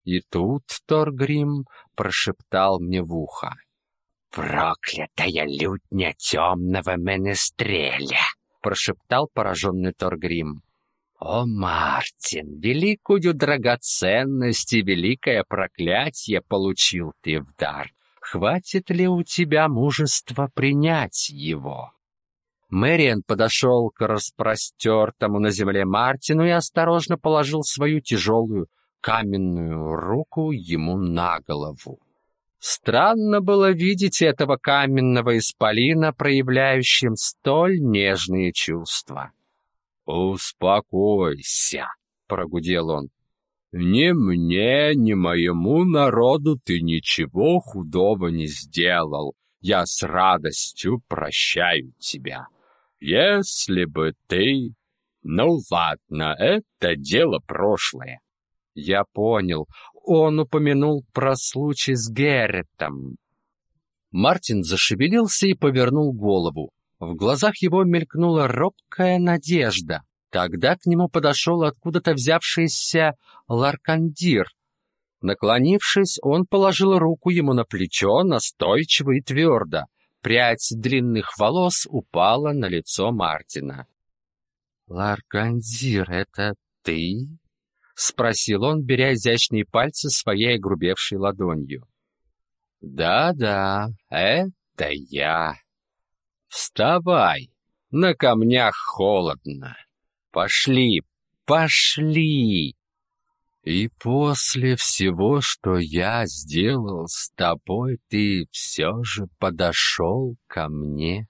И тут Торгрим прошептал мне в ухо. «Проклятая лютня темного менестреля!» — прошептал пораженный Торгрим. О, Мартин, великую драгоценность и великое проклятие получил ты в дар. Хватит ли у тебя мужества принять его? Мэриан подошел к распростертому на земле Мартину и осторожно положил свою тяжелую каменную руку ему на голову. Странно было видеть этого каменного исполина, проявляющим столь нежные чувства. «Успокойся», — прогудел он. «Ни мне, ни моему народу ты ничего худого не сделал. Я с радостью прощаю тебя. Если бы ты... Ну ладно, это дело прошлое». Я понял. Он упомянул про случай с Герритом. Мартин зашевелился и повернул голову. В глазах его мелькнула робкая надежда. Тогда к нему подошел откуда-то взявшийся Ларкандир. Наклонившись, он положил руку ему на плечо настойчиво и твердо. Прядь длинных волос упала на лицо Мартина. «Ларкандир, это ты?» — спросил он, беря изящные пальцы своей грубевшей ладонью. «Да-да, это я», Вставай, на камнях холодно. Пошли, пошли. И после всего, что я сделал с тобой, ты все же подошел ко мне.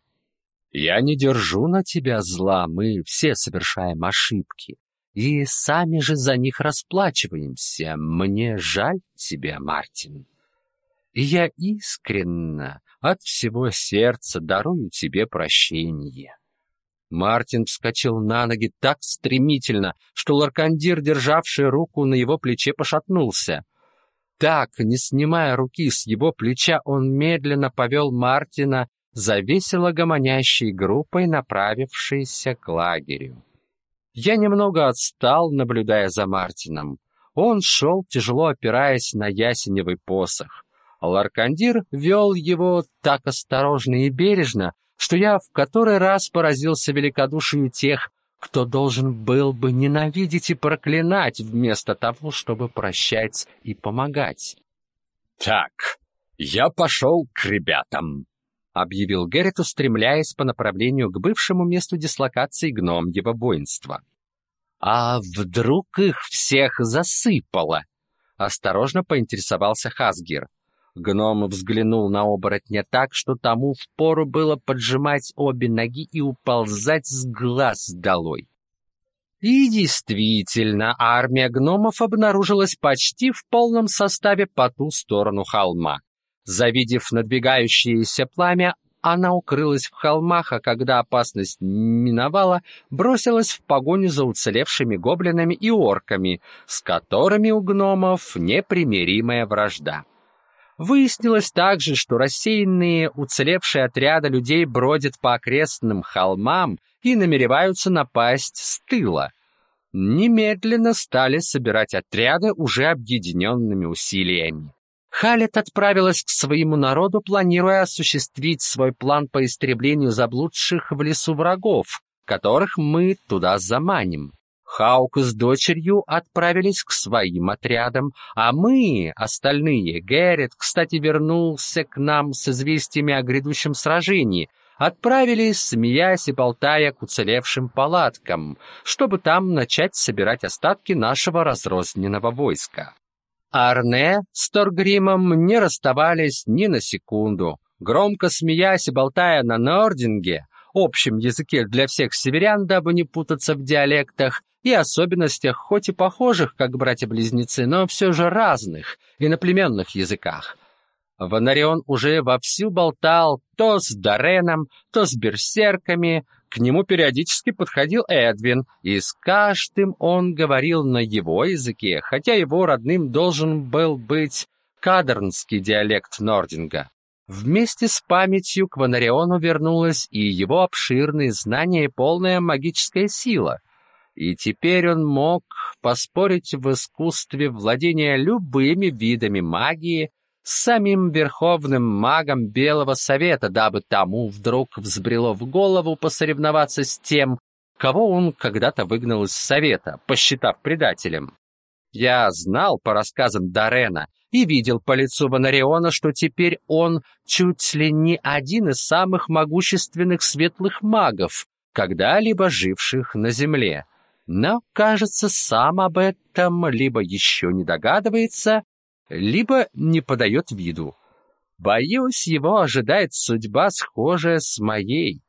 Я не держу на тебя зла, мы все совершаем ошибки. И сами же за них расплачиваемся. Мне жаль тебя, Мартин. И я искренне от всего сердца дарую тебе прощение. Мартин вскочил на ноги так стремительно, что Ларкандир, державший руку на его плече, пошатнулся. Так, не снимая руки с его плеча, он медленно повел Мартина за весело гомонящей группой, направившейся к лагерю. Я немного отстал, наблюдая за Мартином. Он шел, тяжело опираясь на ясеневый посох. Ларкандир вел его так осторожно и бережно, что я в который раз поразился великодушию тех, кто должен был бы ненавидеть и проклинать вместо того, чтобы прощать и помогать. «Так, я пошел к ребятам», объявил Геррит, устремляясь по направлению к бывшему месту дислокации гномьего воинства. «А вдруг их всех засыпало?» — осторожно поинтересовался Хасгир. Гном взглянул на оборотня так, что тому впору было поджимать обе ноги и уползать с глаз долой. И действительно, армия гномов обнаружилась почти в полном составе по ту сторону холма. Завидев надвигающееся пламя, она укрылась в холмах, а когда опасность миновала, бросилась в погоню за уцелевшими гоблинами и орками, с которыми у гномов непримиримая вражда. Выяснилось также, что рассеянные уцелевшие отряды людей бродят по окрестным холмам и намереваются напасть с тыла. Немедленно стали собирать отряды уже объединенными усилиями. Халет отправилась к своему народу, планируя осуществить свой план по истреблению заблудших в лесу врагов, которых мы туда заманим. Хаук с дочерью отправились к своим отрядам, а мы, остальные, Гэррет, кстати, вернулся к нам с известиями о грядущем сражении, отправились, смеясь и болтая к уцелевшим палаткам, чтобы там начать собирать остатки нашего разрозненного войска. Арне с Торгримом не расставались ни на секунду. Громко смеясь и болтая на нординге, общем языке для всех северян, дабы не путаться в диалектах и особенностях, хоть и похожих, как братья-близнецы, но все же разных, иноплеменных языках. Ванарион уже вовсю болтал то с Дареном, то с берсерками, к нему периодически подходил Эдвин, и с каждым он говорил на его языке, хотя его родным должен был быть кадернский диалект Нординга. Вместе с памятью к Ванариону вернулась и его обширные знания и полная магическая сила. И теперь он мог поспорить в искусстве владения любыми видами магии, с самим верховным магом Белого Совета, дабы тому вдруг взбрело в голову посоревноваться с тем, кого он когда-то выгнал из Совета, посчитав предателем. Я знал по рассказам Дарена и видел по лицу Бонариона, что теперь он чуть ли не один из самых могущественных светлых магов, когда-либо живших на Земле. Но, кажется, сам об этом либо еще не догадывается, либо не подает виду. Боюсь, его ожидает судьба, схожая с моей.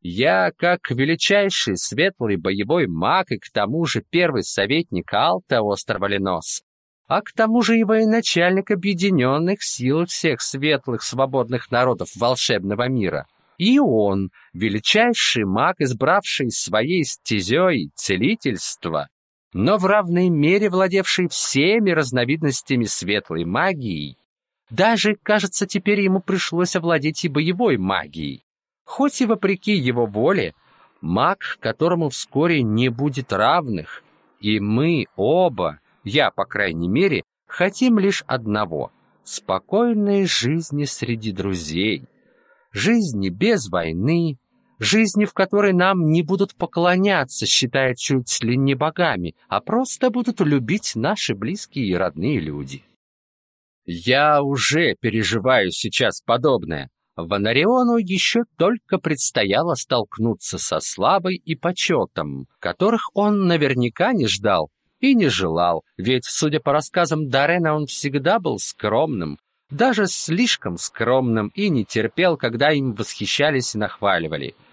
Я, как величайший светлый боевой маг и к тому же первый советник Алта острова Ленос, а к тому же и военачальник объединенных сил всех светлых свободных народов волшебного мира. И он, величайший маг, избравший своей стезей целительство, но в равной мере владевший всеми разновидностями светлой магии. Даже, кажется, теперь ему пришлось овладеть и боевой магией. Хоть и вопреки его воле, маг, которому вскоре не будет равных, и мы оба, я, по крайней мере, хотим лишь одного — спокойной жизни среди друзей, жизни без войны, жизни, в которой нам не будут поклоняться, считая чуть ли не богами, а просто будут любить наши близкие и родные люди. Я уже переживаю сейчас подобное. Ванариону еще только предстояло столкнуться со славой и почетом, которых он наверняка не ждал и не желал, ведь, судя по рассказам Дарена, он всегда был скромным, даже слишком скромным и не терпел, когда им восхищались и нахваливали —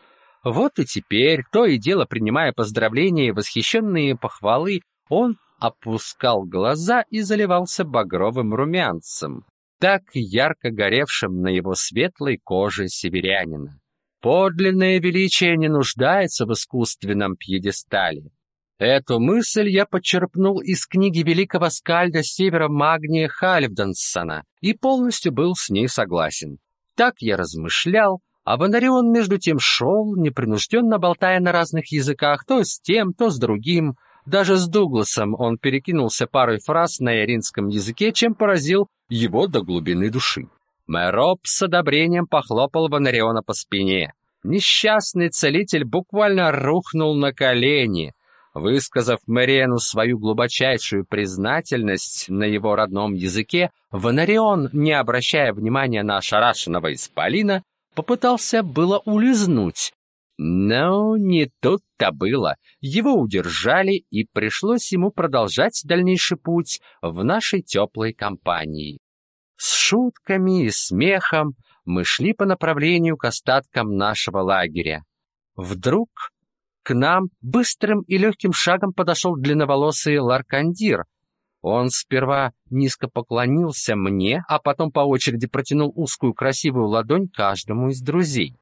вот и теперь, то и дело принимая поздравления и восхищенные похвалы, он опускал глаза и заливался багровым румянцем, так ярко горевшим на его светлой коже северянина. Подлинное величие не нуждается в искусственном пьедестале. Эту мысль я почерпнул из книги великого скальда Севера Магния Хальфденсона и полностью был с ней согласен. Так я размышлял, а Бонарион между тем шел, непринужденно болтая на разных языках, то с тем, то с другим. Даже с Дугласом он перекинулся парой фраз на иринском языке, чем поразил его до глубины души. Мэроп с одобрением похлопал Бонариона по спине. Несчастный целитель буквально рухнул на колени. Высказав Мэриену свою глубочайшую признательность на его родном языке, Вонарион, не обращая внимания на ошарашенного исполина, попытался было улизнуть, но не тут-то было. Его удержали, и пришлось ему продолжать дальнейший путь в нашей теплой компании. С шутками и смехом мы шли по направлению к остаткам нашего лагеря. Вдруг к нам быстрым и легким шагом подошел длинноволосый ларкандир. Он сперва низко поклонился мне, а потом по очереди протянул узкую красивую ладонь каждому из друзей.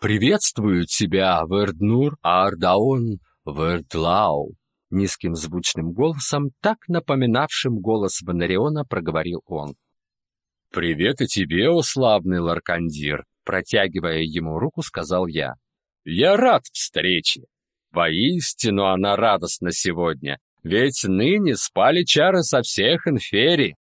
«Приветствую тебя, Верднур Ардаон Вердлау!» Низким звучным голосом, так напоминавшим голос Ванариона, проговорил он. «Привет и тебе, о славный Ларкандир!» Протягивая ему руку, сказал я. «Я рад встрече. Воистину она радостна сегодня, ведь ныне спали чары со всех инферий.